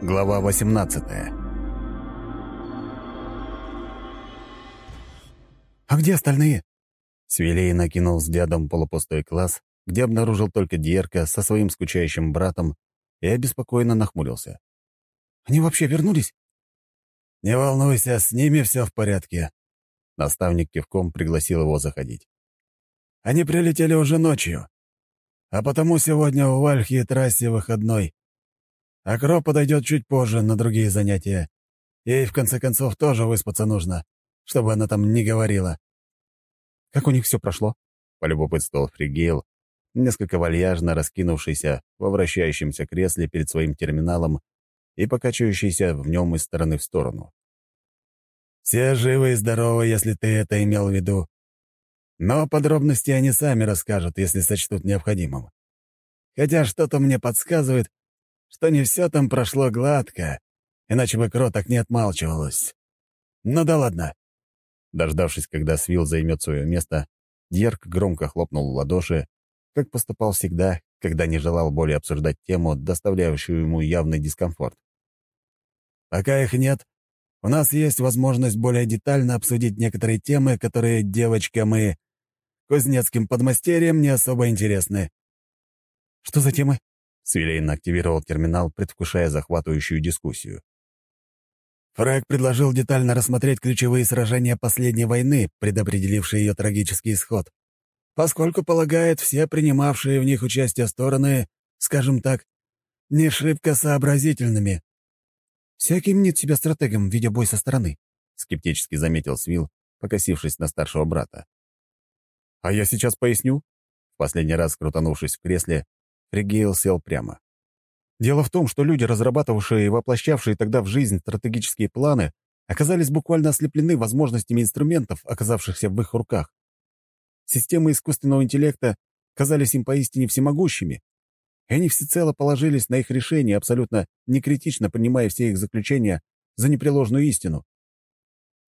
Глава 18 «А где остальные?» Свилей накинул взглядом полупустой класс, где обнаружил только Диерка со своим скучающим братом и обеспокоенно нахмурился. «Они вообще вернулись?» «Не волнуйся, с ними все в порядке». Наставник кивком пригласил его заходить. «Они прилетели уже ночью, а потому сегодня у Вальхи трассе выходной. А Кро подойдет чуть позже на другие занятия. Ей, в конце концов, тоже выспаться нужно, чтобы она там не говорила. «Как у них все прошло?» — полюбопытствовал Фригейл, несколько вальяжно раскинувшийся во вращающемся кресле перед своим терминалом и покачивающийся в нем из стороны в сторону. «Все живы и здоровы, если ты это имел в виду. Но подробности они сами расскажут, если сочтут необходимым. Хотя что-то мне подсказывает, что не все там прошло гладко, иначе бы Кро так не отмалчивалась. Ну да ладно. Дождавшись, когда Свил займет свое место, Дьерк громко хлопнул в ладоши, как поступал всегда, когда не желал более обсуждать тему, доставляющую ему явный дискомфорт. «Пока их нет, у нас есть возможность более детально обсудить некоторые темы, которые девочкам и кузнецким подмастерьям не особо интересны». «Что за темы?» Свилейн активировал терминал, предвкушая захватывающую дискуссию. Фрэг предложил детально рассмотреть ключевые сражения последней войны, предопределившие ее трагический исход, поскольку полагает все принимавшие в них участие стороны, скажем так, не шибко сообразительными. «Всякий мнит себя стратегом, видя бой со стороны», — скептически заметил Свил, покосившись на старшего брата. «А я сейчас поясню». Последний раз, крутанувшись в кресле, Фригейл сел прямо. Дело в том, что люди, разрабатывавшие и воплощавшие тогда в жизнь стратегические планы, оказались буквально ослеплены возможностями инструментов, оказавшихся в их руках. Системы искусственного интеллекта казались им поистине всемогущими, и они всецело положились на их решения, абсолютно некритично принимая все их заключения за непреложную истину.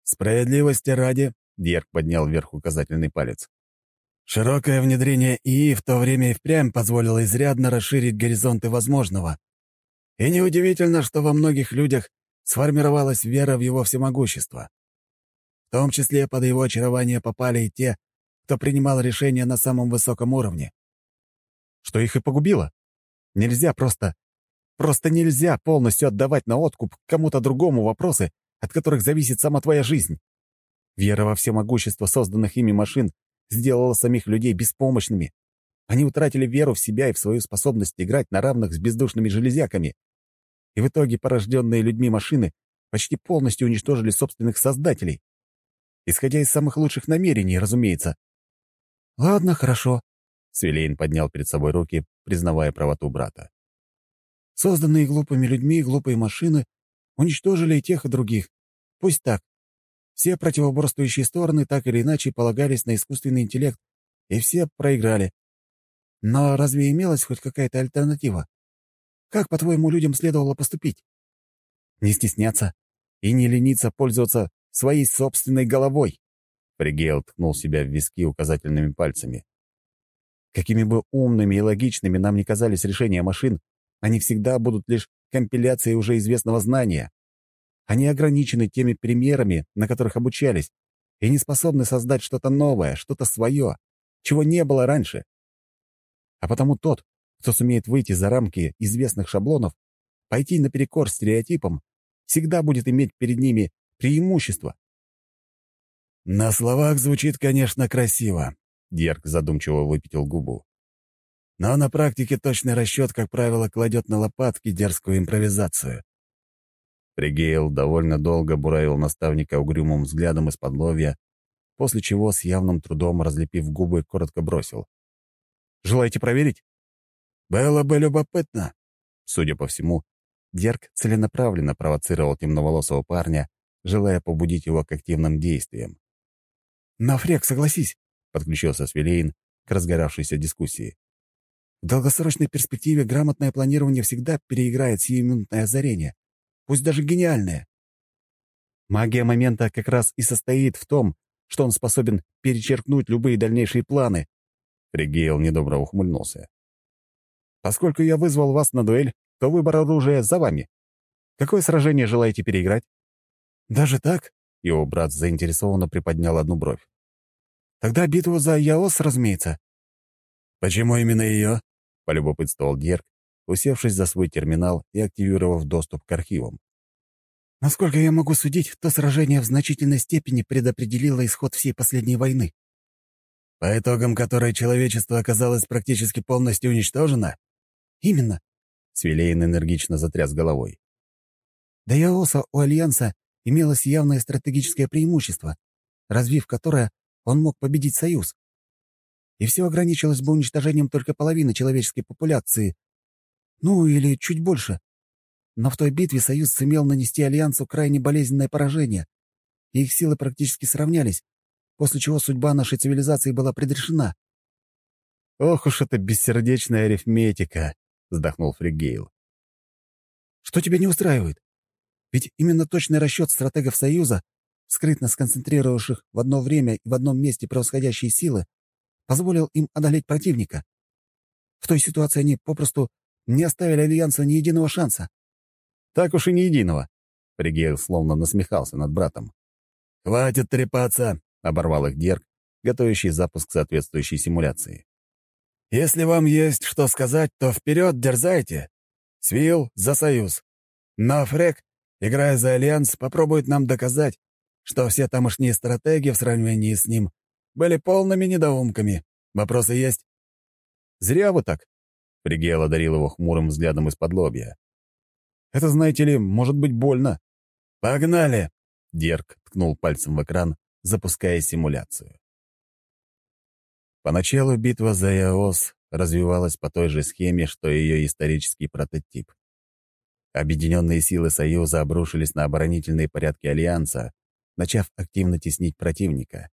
«Справедливости ради», — Дьерк поднял вверх указательный палец, Широкое внедрение ИИ в то время и впрямь позволило изрядно расширить горизонты возможного. И неудивительно, что во многих людях сформировалась вера в его всемогущество. В том числе под его очарование попали и те, кто принимал решения на самом высоком уровне. Что их и погубило. Нельзя просто... Просто нельзя полностью отдавать на откуп кому-то другому вопросы, от которых зависит сама твоя жизнь. Вера во всемогущество созданных ими машин сделала самих людей беспомощными. Они утратили веру в себя и в свою способность играть на равных с бездушными железяками. И в итоге порожденные людьми машины почти полностью уничтожили собственных создателей. Исходя из самых лучших намерений, разумеется. «Ладно, хорошо», — Свилейн поднял перед собой руки, признавая правоту брата. «Созданные глупыми людьми глупые машины уничтожили и тех, и других. Пусть так. Все противоборствующие стороны так или иначе полагались на искусственный интеллект, и все проиграли. Но разве имелась хоть какая-то альтернатива? Как, по-твоему, людям следовало поступить? Не стесняться и не лениться пользоваться своей собственной головой. Фригейл ткнул себя в виски указательными пальцами. Какими бы умными и логичными нам ни казались решения машин, они всегда будут лишь компиляцией уже известного знания. Они ограничены теми примерами, на которых обучались, и не способны создать что-то новое, что-то свое, чего не было раньше. А потому тот, кто сумеет выйти за рамки известных шаблонов, пойти наперекор стереотипам, всегда будет иметь перед ними преимущество. «На словах звучит, конечно, красиво», — Дерг задумчиво выпятил губу. «Но на практике точный расчет, как правило, кладет на лопатки дерзкую импровизацию. Пригейл довольно долго буравил наставника угрюмым взглядом из-под ловья, после чего с явным трудом, разлепив губы, коротко бросил. «Желаете проверить?» «Было бы любопытно». Судя по всему, Дерг целенаправленно провоцировал темноволосого парня, желая побудить его к активным действиям. «На фрек, согласись», — подключился Свилейн к разгоравшейся дискуссии. «В долгосрочной перспективе грамотное планирование всегда переиграет сиюминутное озарение пусть даже гениальное. Магия момента как раз и состоит в том, что он способен перечеркнуть любые дальнейшие планы. Ригейл недобро ухмыльнулся. Поскольку я вызвал вас на дуэль, то выбор оружия за вами. Какое сражение желаете переиграть?» «Даже так?» — его брат заинтересованно приподнял одну бровь. «Тогда битву за Яос, разумеется». «Почему именно ее?» — полюбопытствовал Дерг, усевшись за свой терминал и активировав доступ к архивам. «Насколько я могу судить, то сражение в значительной степени предопределило исход всей последней войны». «По итогам которой человечество оказалось практически полностью уничтожено?» «Именно». Свилейн энергично затряс головой. До Яоса у Альянса имелось явное стратегическое преимущество, развив которое он мог победить Союз. И все ограничилось бы уничтожением только половины человеческой популяции. Ну, или чуть больше. Но в той битве Союз сумел нанести Альянсу крайне болезненное поражение, их силы практически сравнялись, после чего судьба нашей цивилизации была предрешена. «Ох уж эта бессердечная арифметика!» — вздохнул Фригейл. «Что тебя не устраивает? Ведь именно точный расчет стратегов Союза, скрытно сконцентрировавших в одно время и в одном месте превосходящие силы, позволил им одолеть противника. В той ситуации они попросту не оставили Альянсу ни единого шанса. «Так уж и ни единого», — Фригейл словно насмехался над братом. «Хватит трепаться», — оборвал их Дерг, готовящий запуск соответствующей симуляции. «Если вам есть что сказать, то вперед дерзайте. Свил за союз. Но Фрек играя за Альянс, попробует нам доказать, что все тамошние стратегии в сравнении с ним были полными недоумками. Вопросы есть?» «Зря вы так», — Пригел одарил его хмурым взглядом из-под лобья. «Это, знаете ли, может быть больно». «Погнали!» — Дерг ткнул пальцем в экран, запуская симуляцию. Поначалу битва за Яос развивалась по той же схеме, что и ее исторический прототип. Объединенные силы Союза обрушились на оборонительные порядки Альянса, начав активно теснить противника.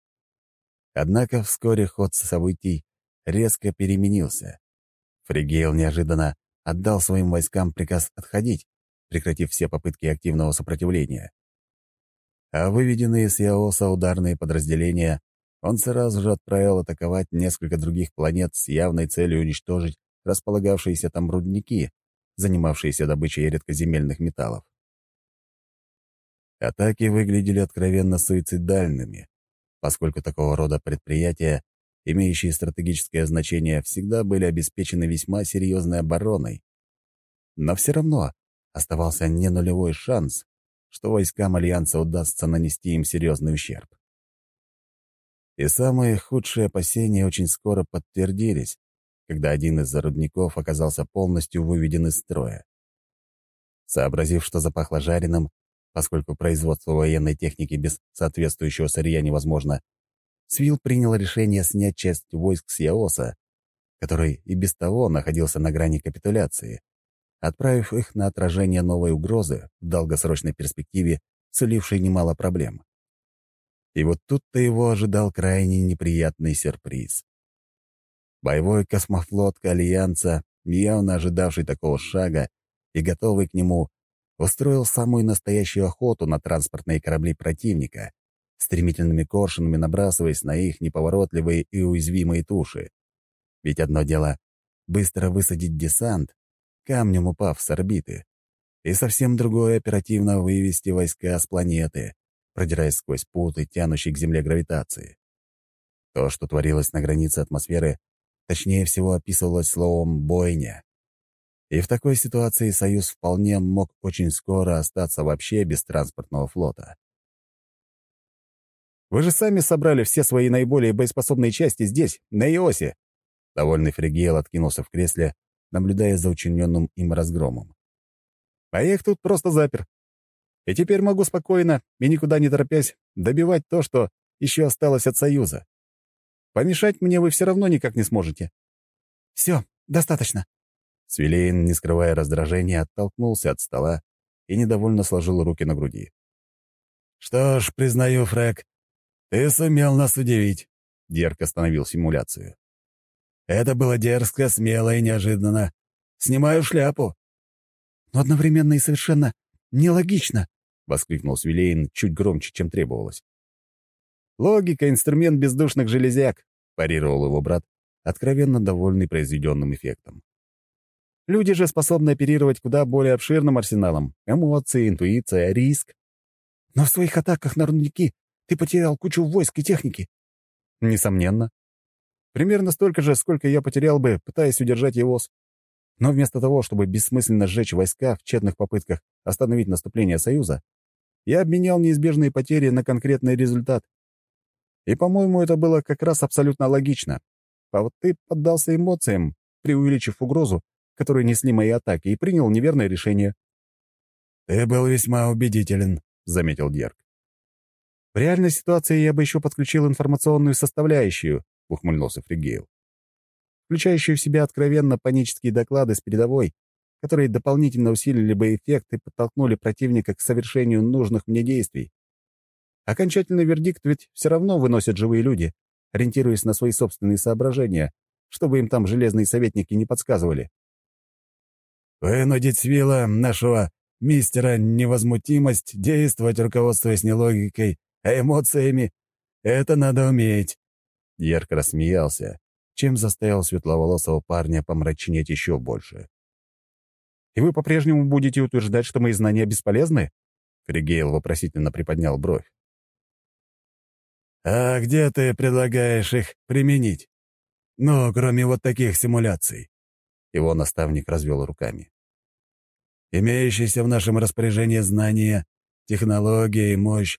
Однако вскоре ход событий резко переменился. Фригейл неожиданно отдал своим войскам приказ отходить, прекратив все попытки активного сопротивления. А выведенные с Яоса ударные подразделения он сразу же отправил атаковать несколько других планет с явной целью уничтожить располагавшиеся там рудники, занимавшиеся добычей редкоземельных металлов. Атаки выглядели откровенно суицидальными, поскольку такого рода предприятия, имеющие стратегическое значение, всегда были обеспечены весьма серьезной обороной. Но все равно оставался не нулевой шанс, что войскам Альянса удастся нанести им серьезный ущерб. И самые худшие опасения очень скоро подтвердились, когда один из зарудников оказался полностью выведен из строя. Сообразив, что запахло жареным, поскольку производство военной техники без соответствующего сырья невозможно, Свил принял решение снять часть войск с Яоса, который и без того находился на грани капитуляции, отправив их на отражение новой угрозы в долгосрочной перспективе, сулившей немало проблем. И вот тут-то его ожидал крайне неприятный сюрприз. Боевой космофлот Альянса, явно ожидавший такого шага и готовый к нему, устроил самую настоящую охоту на транспортные корабли противника, стремительными коршунами набрасываясь на их неповоротливые и уязвимые туши. Ведь одно дело — быстро высадить десант, камнем упав с орбиты, и совсем другое — оперативно вывести войска с планеты, продираясь сквозь путы, тянущие к Земле гравитации. То, что творилось на границе атмосферы, точнее всего описывалось словом «бойня». И в такой ситуации Союз вполне мог очень скоро остаться вообще без транспортного флота. «Вы же сами собрали все свои наиболее боеспособные части здесь, на Иосе!» Довольный Фригейл откинулся в кресле, наблюдая за учиненным им разгромом. «А я их тут просто запер. И теперь могу спокойно и никуда не торопясь добивать то, что еще осталось от Союза. Помешать мне вы все равно никак не сможете». «Все, достаточно». Свилейн, не скрывая раздражения, оттолкнулся от стола и недовольно сложил руки на груди. «Что ж, признаю, Фрэк, ты сумел нас удивить», — Дерк остановил симуляцию. «Это было дерзко, смело и неожиданно. Снимаю шляпу». «Но одновременно и совершенно нелогично», — воскликнул Свилейн чуть громче, чем требовалось. «Логика — инструмент бездушных железяк», — парировал его брат, откровенно довольный произведенным эффектом. Люди же способны оперировать куда более обширным арсеналом. Эмоции, интуиция, риск. Но в своих атаках на рудники ты потерял кучу войск и техники. Несомненно. Примерно столько же, сколько я потерял бы, пытаясь удержать ЕОС. Но вместо того, чтобы бессмысленно сжечь войска в тщетных попытках остановить наступление Союза, я обменял неизбежные потери на конкретный результат. И, по-моему, это было как раз абсолютно логично. А вот ты поддался эмоциям, преувеличив угрозу, которую несли мои атаки, и принял неверное решение. «Ты был весьма убедителен», — заметил Дерг. «В реальной ситуации я бы еще подключил информационную составляющую», — ухмыльнулся Фригейл, включающую в себя откровенно панические доклады с передовой, которые дополнительно усилили бы эффект и подтолкнули противника к совершению нужных мне действий. Окончательный вердикт ведь все равно выносят живые люди, ориентируясь на свои собственные соображения, чтобы им там железные советники не подсказывали. «Вынудить Свила, нашего мистера невозмутимость, действовать, руководствуясь не логикой, а эмоциями, это надо уметь». Ярко рассмеялся, чем заставил светловолосого парня помрачнеть еще больше. «И вы по-прежнему будете утверждать, что мои знания бесполезны?» Фригейл вопросительно приподнял бровь. «А где ты предлагаешь их применить? Ну, кроме вот таких симуляций». Его наставник развел руками. «Имеющиеся в нашем распоряжении знания, технология и мощь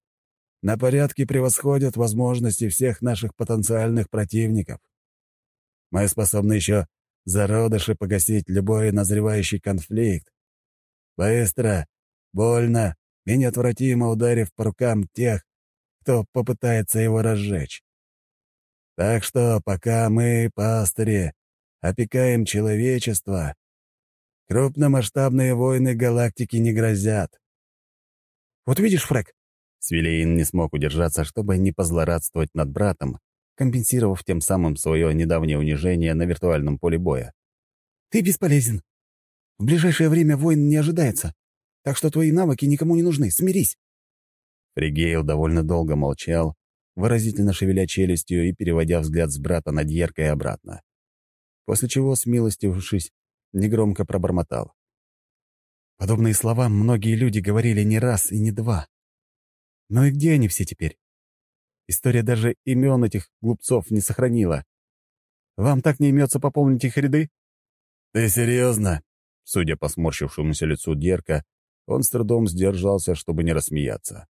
на порядке превосходят возможности всех наших потенциальных противников. Мы способны еще зародыши погасить любой назревающий конфликт. Быстро, больно и неотвратимо ударив по рукам тех, кто попытается его разжечь. Так что пока мы, пастыри, опекаем человечество, крупномасштабные войны галактики не грозят. «Вот видишь, Фрэк?» Свилейн не смог удержаться, чтобы не позлорадствовать над братом, компенсировав тем самым свое недавнее унижение на виртуальном поле боя. «Ты бесполезен. В ближайшее время войн не ожидается, так что твои навыки никому не нужны. Смирись!» Фригейл довольно долго молчал, выразительно шевеля челюстью и переводя взгляд с брата на Дьерка и обратно. После чего, смилостившись, негромко пробормотал. Подобные слова многие люди говорили не раз и не два. Но и где они все теперь? История даже имен этих глупцов не сохранила. Вам так не имется пополнить их ряды? «Ты серьезно?» Судя по сморщившемуся лицу Дерка, он с трудом сдержался, чтобы не рассмеяться.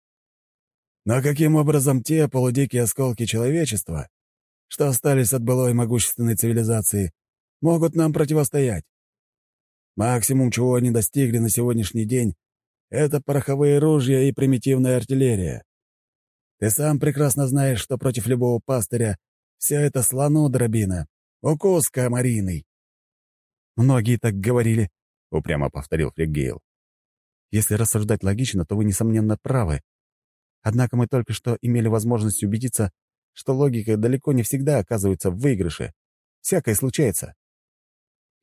Но каким образом те полудикие осколки человечества, что остались от былой могущественной цивилизации, могут нам противостоять? Максимум, чего они достигли на сегодняшний день, это пороховые ружья и примитивная артиллерия. Ты сам прекрасно знаешь, что против любого пастыря все это слону дробина, укус комариный. «Многие так говорили», — упрямо повторил Фригейл. «Если рассуждать логично, то вы, несомненно, правы. Однако мы только что имели возможность убедиться, что логика далеко не всегда оказывается в выигрыше. Всякое случается.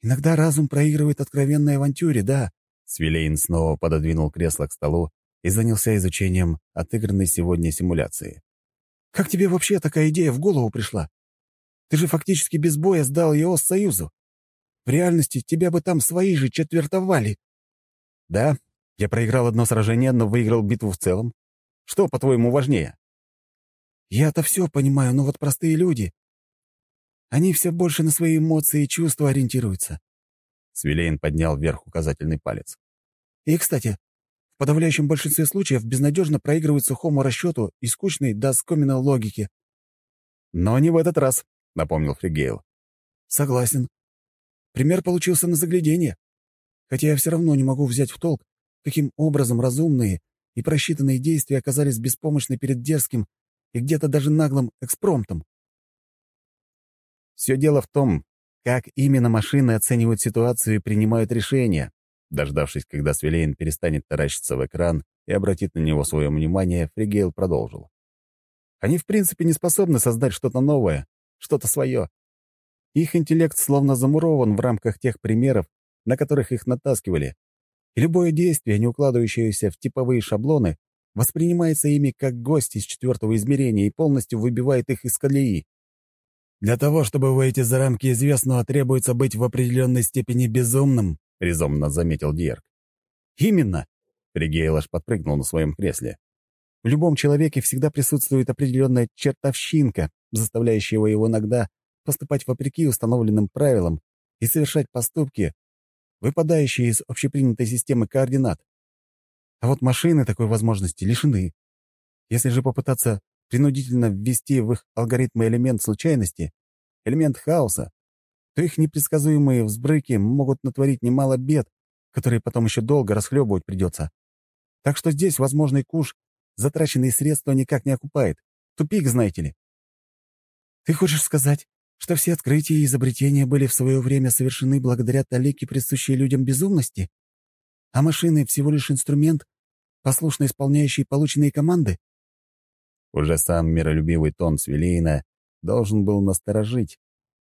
Иногда разум проигрывает откровенной авантюре, да. Свилейн снова пододвинул кресло к столу и занялся изучением отыгранной сегодня симуляции. «Как тебе вообще такая идея в голову пришла? Ты же фактически без боя сдал его Союзу. В реальности тебя бы там свои же четвертовали». «Да, я проиграл одно сражение, но выиграл битву в целом. Что, по-твоему, важнее?» «Я-то все понимаю, но вот простые люди. Они все больше на свои эмоции и чувства ориентируются». Свилейн поднял вверх указательный палец. «И, кстати, в подавляющем большинстве случаев безнадежно проигрывают сухому расчету и скучной до скомина логике». «Но не в этот раз», — напомнил Фригейл. «Согласен. Пример получился на заглядение. Хотя я все равно не могу взять в толк, каким образом разумные и просчитанные действия оказались беспомощны перед дерзким и где-то даже наглым экспромтом. Все дело в том, как именно машины оценивают ситуацию и принимают решения. Дождавшись, когда Свилейн перестанет таращиться в экран и обратит на него свое внимание, Фригейл продолжил. Они в принципе не способны создать что-то новое, что-то свое. Их интеллект словно замурован в рамках тех примеров, на которых их натаскивали, и любое действие, не укладывающееся в типовые шаблоны, воспринимается ими как гость из четвертого измерения и полностью выбивает их из колеи. Для того, чтобы выйти за рамки известного, требуется быть в определенной степени безумным», — резонно заметил Дьерк. «Именно!» — Ригейл аж подпрыгнул на своем кресле. «В любом человеке всегда присутствует определенная чертовщинка, заставляющая его иногда поступать вопреки установленным правилам и совершать поступки, выпадающие из общепринятой системы координат. А вот машины такой возможности лишены. Если же попытаться принудительно ввести в их алгоритмы элемент случайности, элемент хаоса, то их непредсказуемые взбрыки могут натворить немало бед, которые потом еще долго расхлебывать придется. Так что здесь возможный куш затраченные средства никак не окупает. Тупик, знаете ли. Ты хочешь сказать, что все открытия и изобретения были в свое время совершены благодаря талике, присущей людям безумности? А машины — всего лишь инструмент, послушно исполняющий полученные команды? Уже сам миролюбивый тон Свилейна должен был насторожить,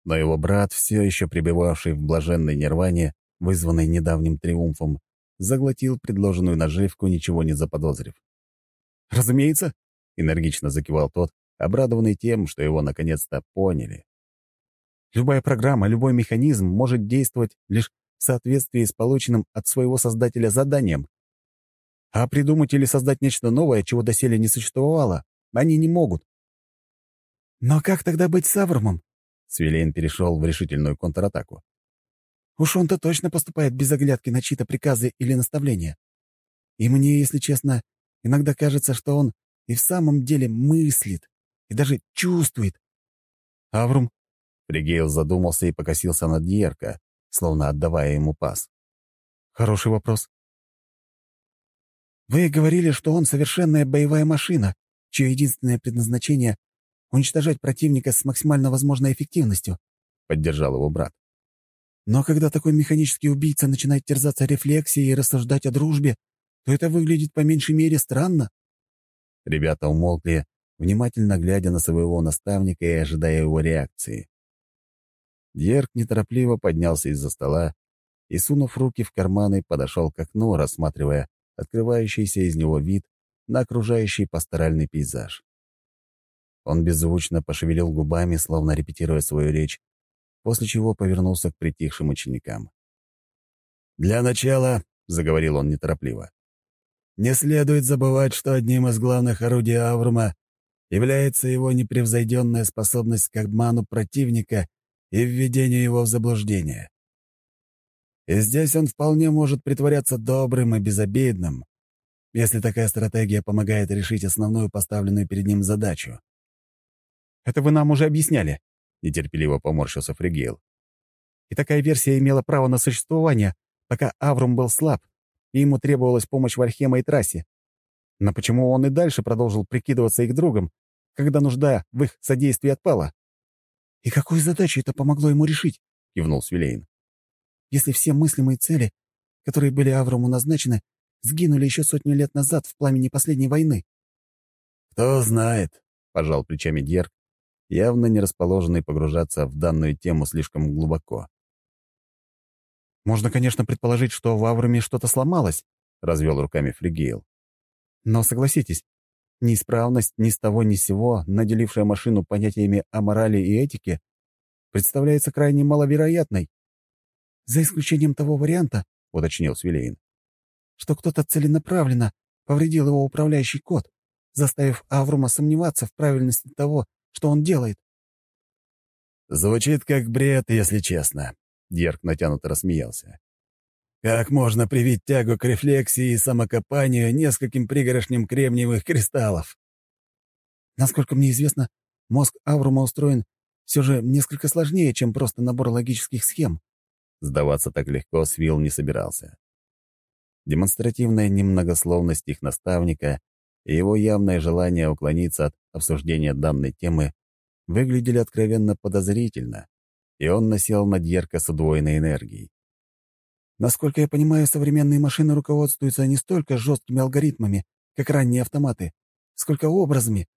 но его брат, все еще пребывавший в блаженной нирване, вызванной недавним триумфом, заглотил предложенную наживку, ничего не заподозрив. «Разумеется», — энергично закивал тот, обрадованный тем, что его наконец-то поняли. «Любая программа, любой механизм может действовать лишь в соответствии с полученным от своего создателя заданием. А придумать или создать нечто новое, чего доселе не существовало, они не могут. «Но как тогда быть с Авромом?» Свилейн перешел в решительную контратаку. «Уж он-то точно поступает без оглядки на чьи-то приказы или наставления. И мне, если честно, иногда кажется, что он и в самом деле мыслит, и даже чувствует». «Аврум?» Фригейл задумался и покосился на Дьерка, словно отдавая ему пас. «Хороший вопрос». «Вы говорили, что он совершенная боевая машина, чье единственное предназначение — уничтожать противника с максимально возможной эффективностью», — поддержал его брат. «Но когда такой механический убийца начинает терзаться рефлексией и рассуждать о дружбе, то это выглядит по меньшей мере странно». Ребята умолкли, внимательно глядя на своего наставника и ожидая его реакции. Дьерк неторопливо поднялся из-за стола и, сунув руки в карманы, подошел к окну, рассматривая открывающийся из него вид на окружающий пасторальный пейзаж. Он беззвучно пошевелил губами, словно репетируя свою речь, после чего повернулся к притихшим ученикам. «Для начала», — заговорил он неторопливо, «не следует забывать, что одним из главных орудий Аврума является его непревзойденная способность к обману противника и введению его в заблуждение. И здесь он вполне может притворяться добрым и безобидным, если такая стратегия помогает решить основную поставленную перед ним задачу. «Это вы нам уже объясняли», — нетерпеливо поморщился Фригейл. «И такая версия имела право на существование, пока Аврум был слаб, и ему требовалась помощь в Альхема и Трассе. Но почему он и дальше продолжил прикидываться их другом, когда нужда в их содействии отпала?» «И какую задачу это помогло ему решить?» — кивнул Свилейн. «Если все мыслимые цели, которые были Аврому назначены, сгинули еще сотню лет назад в пламени последней войны. «Кто знает», — пожал плечами Дьерк, явно не расположенный погружаться в данную тему слишком глубоко. «Можно, конечно, предположить, что в Авруме что-то сломалось», — развел руками Фригейл. «Но согласитесь, неисправность ни с того ни с сего, наделившая машину понятиями о морали и этике, представляется крайне маловероятной». «За исключением того варианта», — уточнил Свилейн, что кто-то целенаправленно повредил его управляющий код, заставив Аврума сомневаться в правильности того, что он делает. «Звучит как бред, если честно», — Дерк натянуто рассмеялся. «Как можно привить тягу к рефлексии и самокопанию нескольким пригорошням кремниевых кристаллов?» Насколько мне известно, мозг Аврума устроен все же несколько сложнее, чем просто набор логических схем. Сдаваться так легко Свил не собирался. Демонстративная немногословность их наставника и его явное желание уклониться от обсуждения данной темы выглядели откровенно подозрительно, и он насел на Дьерка с удвоенной энергией. Насколько я понимаю, современные машины руководствуются не столько жесткими алгоритмами, как ранние автоматы, сколько образами,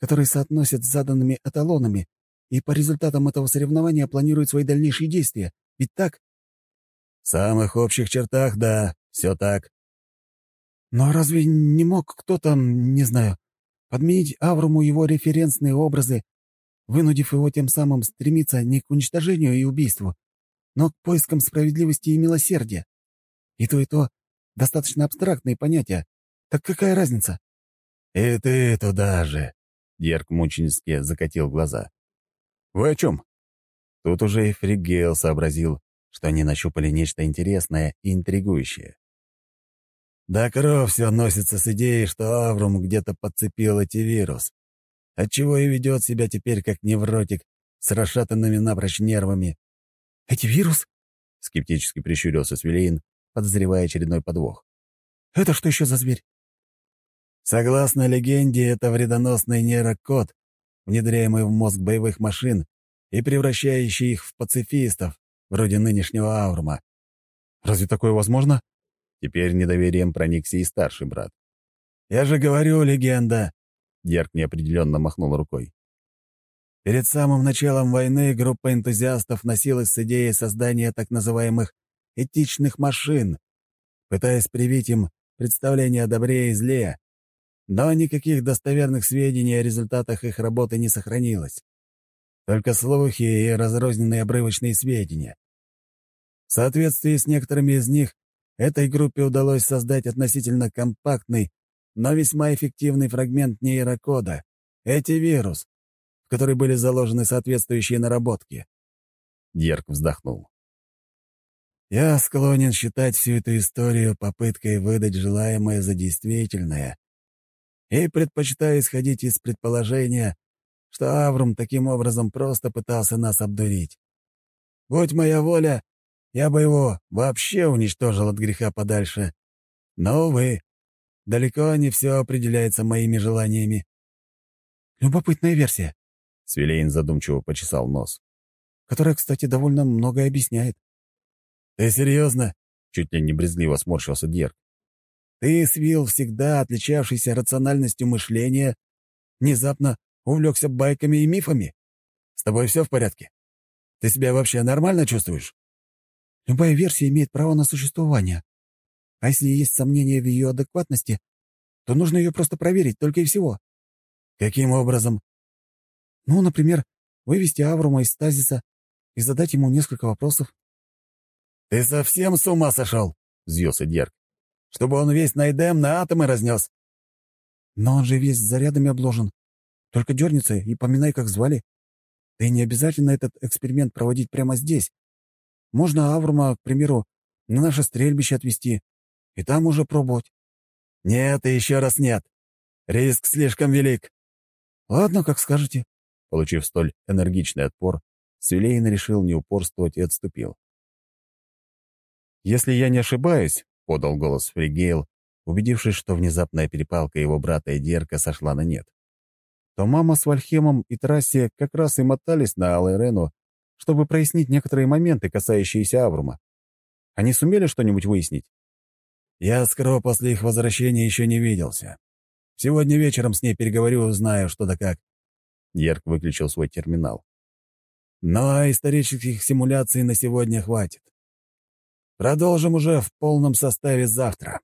которые соотносят с заданными эталонами, и по результатам этого соревнования планируют свои дальнейшие действия. Ведь так? В самых общих чертах, да, все так. Но разве не мог кто-то, не знаю, подменить Авруму его референсные образы, вынудив его тем самым стремиться не к уничтожению и убийству, но к поискам справедливости и милосердия. И то, и то достаточно абстрактные понятия. Так какая разница? «И ты туда же!» — Дерг мученически закатил глаза. «Вы о чем?» Тут уже и Фригейл сообразил, что они нащупали нечто интересное и интригующее. Да кровь все носится с идеей, что Аврум где-то подцепил эти вирус, отчего и ведет себя теперь как невротик с расшатанными напрочь нервами. «Эти вирус?» — скептически прищурился Свилейн, подозревая очередной подвох. «Это что еще за зверь?» Согласно легенде, это вредоносный нейрокод, внедряемый в мозг боевых машин и превращающий их в пацифистов, вроде нынешнего Аурма. «Разве такое возможно?» Теперь недоверием проникся и старший брат. «Я же говорю, легенда!» Дерк неопределенно махнул рукой. Перед самым началом войны группа энтузиастов носилась с идеей создания так называемых «этичных машин», пытаясь привить им представление о добре и зле, но никаких достоверных сведений о результатах их работы не сохранилось. Только слухи и разрозненные обрывочные сведения. В соответствии с некоторыми из них, этой группе удалось создать относительно компактный, но весьма эффективный фрагмент нейрокода — эти-вирус, в который были заложены соответствующие наработки. Дерк вздохнул. «Я склонен считать всю эту историю попыткой выдать желаемое за действительное и предпочитаю исходить из предположения, что Аврум таким образом просто пытался нас обдурить. Будь моя воля, я бы его вообще уничтожил от греха подальше. Но, увы, далеко не все определяется моими желаниями. Любопытная версия. Свилейн задумчиво почесал нос. Которая, кстати, довольно многое объясняет. «Ты серьезно?» — чуть ли не брезгливо сморщился Дерг. «Ты, Свил, всегда отличавшийся рациональностью мышления, внезапно увлекся байками и мифами? С тобой все в порядке? Ты себя вообще нормально чувствуешь?» Любая версия имеет право на существование. А если есть сомнения в ее адекватности, то нужно ее просто проверить, только и всего. Каким образом? Ну, например, вывести Аврума из стазиса и задать ему несколько вопросов. «Ты совсем с ума сошел?» — взвился Дерг. «Чтобы он весь Найдем на атомы разнес». «Но он же весь зарядами обложен. Только дернется и поминай, как звали. Да и не обязательно этот эксперимент проводить прямо здесь. Можно Аврума, к примеру, на наше стрельбище отвезти и там уже пробовать. Нет и еще раз нет. Риск слишком велик. Ладно, как скажете. Получив столь энергичный отпор, Свилейн решил не упорствовать и отступил. «Если я не ошибаюсь», — подал голос Фригейл, убедившись, что внезапная перепалка его брата и Дерка сошла на нет, то мама с Вальхемом и Трассе как раз и мотались на Алайрену чтобы прояснить некоторые моменты, касающиеся Аврума. Они сумели что-нибудь выяснить? Я с Кро после их возвращения еще не виделся. Сегодня вечером с ней переговорю, узнаю, что да как. Ерк выключил свой терминал. Но исторических симуляций на сегодня хватит. Продолжим уже в полном составе завтра.